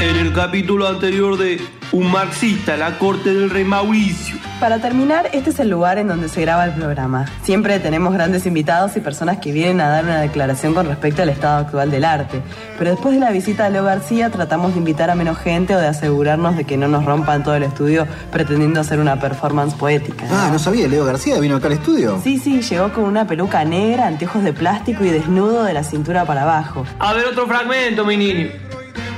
En el capítulo anterior de Un marxista, la corte del rey Mauricio. Para terminar, este es el lugar en donde se graba el programa. Siempre tenemos grandes invitados y personas que vienen a dar una declaración con respecto al estado actual del arte. Pero después de la visita de Leo García tratamos de invitar a menos gente o de asegurarnos de que no nos rompan todo el estudio pretendiendo hacer una performance poética. Ah, no sabía, Leo García vino acá al estudio. Sí, sí, llegó con una peluca negra, anteojos de plástico y desnudo de la cintura para abajo. A ver otro fragmento, mi niño.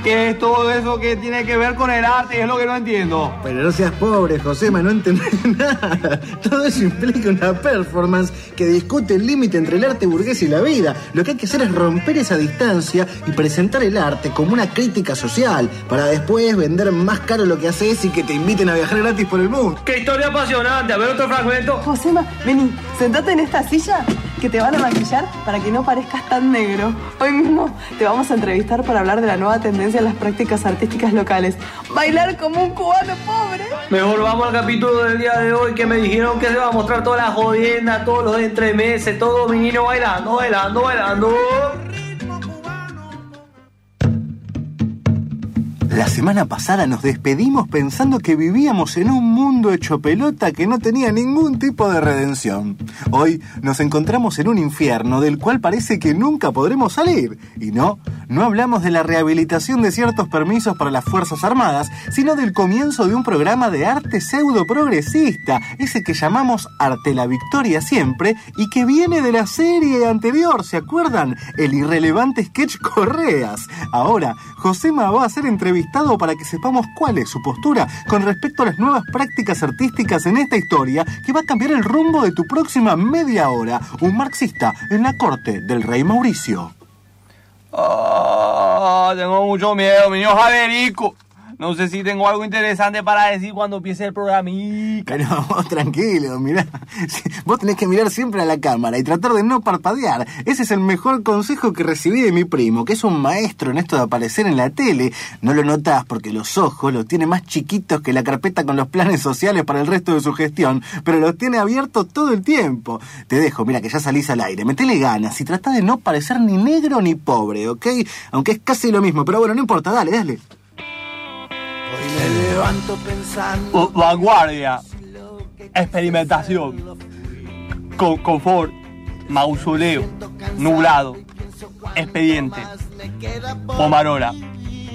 ¿Qué es todo eso que tiene que ver con el arte? Es lo que no entiendo. Pero no seas pobre, Josema, no entendés nada. Todo eso implica una performance que discute el límite entre el arte burgués y la vida. Lo que hay que hacer es romper esa distancia y presentar el arte como una crítica social, para después vender más caro lo que haces y que te inviten a viajar gratis por el mundo. ¡Qué historia apasionante! A ver otro fragmento. Josema, vení, sentate en esta silla que te van a maquillar para que no parezcas tan negro. Hoy mismo te vamos a entrevistar para hablar de la nueva tendencia en las prácticas artísticas locales. Bailar como un cubano pobre. Mejor vamos al capítulo del día de hoy que me dijeron que se va a mostrar toda la jodienda, todos los entremeses, todo mi niño bailando, bailando, bailando. La semana pasada nos despedimos pensando que vivíamos en un mundo hecho pelota que no tenía ningún tipo de redención. Hoy nos encontramos en un infierno del cual parece que nunca podremos salir. Y no, no hablamos de la rehabilitación de ciertos permisos para las Fuerzas Armadas, sino del comienzo de un programa de arte pseudo progresista, ese que llamamos Arte la Victoria Siempre, y que viene de la serie anterior, ¿se acuerdan? El irrelevante sketch Correas. Ahora, Josema va a ser entrevistado para que sepamos cuál es su postura con respecto a las nuevas prácticas artísticas en esta historia que va a cambiar el rumbo de tu próxima media hora. Un marxista en la corte del rey Mauricio. Ah, tengo mucho miedo, mi niño Javerico. No sé si tengo algo interesante para decir cuando empiece el programita. Pero vos tranquilo, mirá. Vos tenés que mirar siempre a la cámara y tratar de no parpadear. Ese es el mejor consejo que recibí de mi primo, que es un maestro en esto de aparecer en la tele. No lo notás porque los ojos los tiene más chiquitos que la carpeta con los planes sociales para el resto de su gestión, pero los tiene abiertos todo el tiempo. Te dejo, mira que ya salís al aire. Metele ganas y trata de no parecer ni negro ni pobre, ¿ok? Aunque es casi lo mismo, pero bueno, no importa, dale, dale. Me levanto pensando. Vanguardia. Experimentación. Con, confort. Mausoleo. Nublado. Expediente. Pomarola.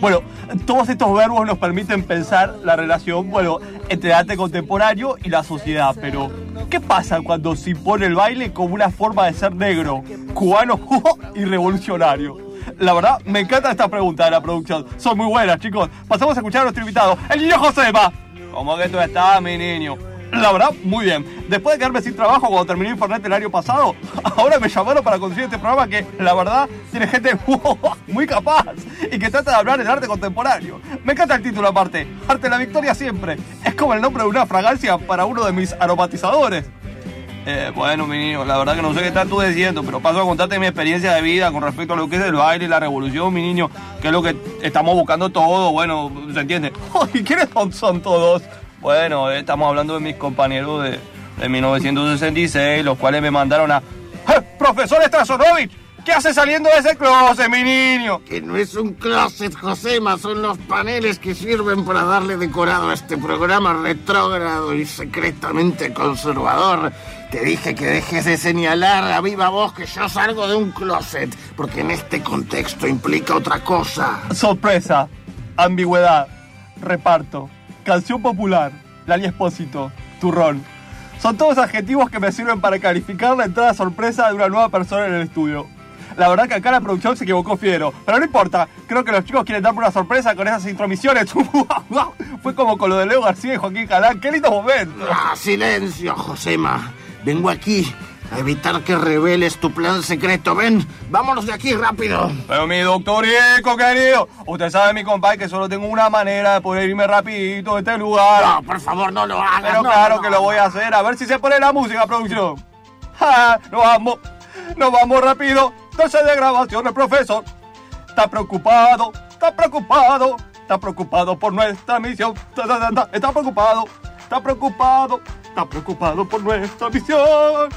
Bueno, todos estos verbos nos permiten pensar la relación, bueno, entre el arte contemporáneo y la sociedad, pero ¿qué pasa cuando se impone el baile como una forma de ser negro, cubano y revolucionario? La verdad, me encanta esta pregunta de la producción. Son muy buenas, chicos. Pasamos a escuchar a nuestro invitado, el niño Josema. ¿Cómo que tú estás, mi niño? La verdad, muy bien. Después de quedarme sin trabajo cuando terminé Internet el año pasado, ahora me llamaron para conseguir este programa que, la verdad, tiene gente muy capaz y que trata de hablar del arte contemporáneo. Me encanta el título aparte. Arte de la Victoria siempre. Es como el nombre de una fragancia para uno de mis aromatizadores. Eh, bueno, mi niño, la verdad que no sé qué estás tú diciendo, pero paso a contarte mi experiencia de vida con respecto a lo que es el baile y la revolución, mi niño, que es lo que estamos buscando todos, bueno, ¿se entiende? ¿Y quiénes son, son todos? Bueno, eh, estamos hablando de mis compañeros de, de 1966, los cuales me mandaron a... ¡Eh, ¡Profesor Strasonovich! ¿Qué hace saliendo de ese closet, mi niño? Que no es un closet, Josema, son los paneles que sirven para darle decorado a este programa retrógrado y secretamente conservador. Te dije que dejes de señalar a viva voz que yo salgo de un closet, porque en este contexto implica otra cosa. Sorpresa, ambigüedad, reparto, canción popular, Lali Espósito, turrón. Son todos adjetivos que me sirven para calificar la entrada sorpresa de una nueva persona en el estudio. La verdad que acá la producción se equivocó fiero. Pero no importa, creo que los chicos quieren darme una sorpresa con esas intromisiones. Fue como con lo de Leo García y Joaquín Calán. ¡Qué lindo momento! Ah, silencio, Josema. Vengo aquí a evitar que reveles tu plan secreto. Ven, vámonos de aquí rápido. Pero mi doctorico, querido, usted sabe, mi compadre, que solo tengo una manera de poder irme rapidito de este lugar. No, por favor, no lo hagas. Pero no, claro no. que lo voy a hacer. A ver si se pone la música, producción. ¡Nos vamos! ¡Nos vamos rápido! Entonces de grabación el profesor está preocupado, está preocupado, está preocupado por nuestra misión. Está preocupado, está preocupado, está preocupado por nuestra misión.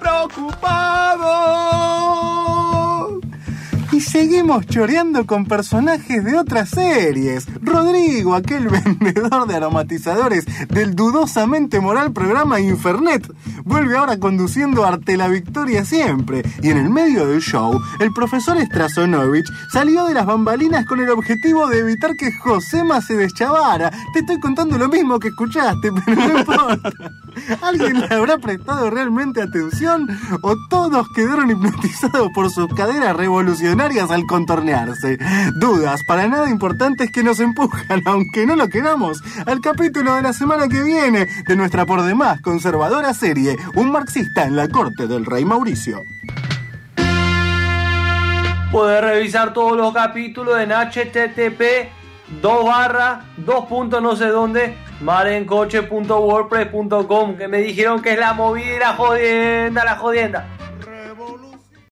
Preocupado. Seguimos choreando con personajes de otras series. Rodrigo, aquel vendedor de aromatizadores del dudosamente moral programa Infernet, vuelve ahora conduciendo Arte la Victoria siempre. Y en el medio del show, el profesor Strasonovich salió de las bambalinas con el objetivo de evitar que Josema se deschavara. Te estoy contando lo mismo que escuchaste, pero no importa. ¿Alguien le habrá prestado realmente atención o todos quedaron hipnotizados por sus caderas revolucionarias al contornearse? Dudas para nada importantes que nos empujan, aunque no lo queramos, al capítulo de la semana que viene de nuestra por demás conservadora serie Un marxista en la corte del rey Mauricio. Puedes revisar todos los capítulos en http 2 barra 2 puntos no sé dónde marencoche.wordpress.com que me dijeron que es la movida la jodienda, la jodienda.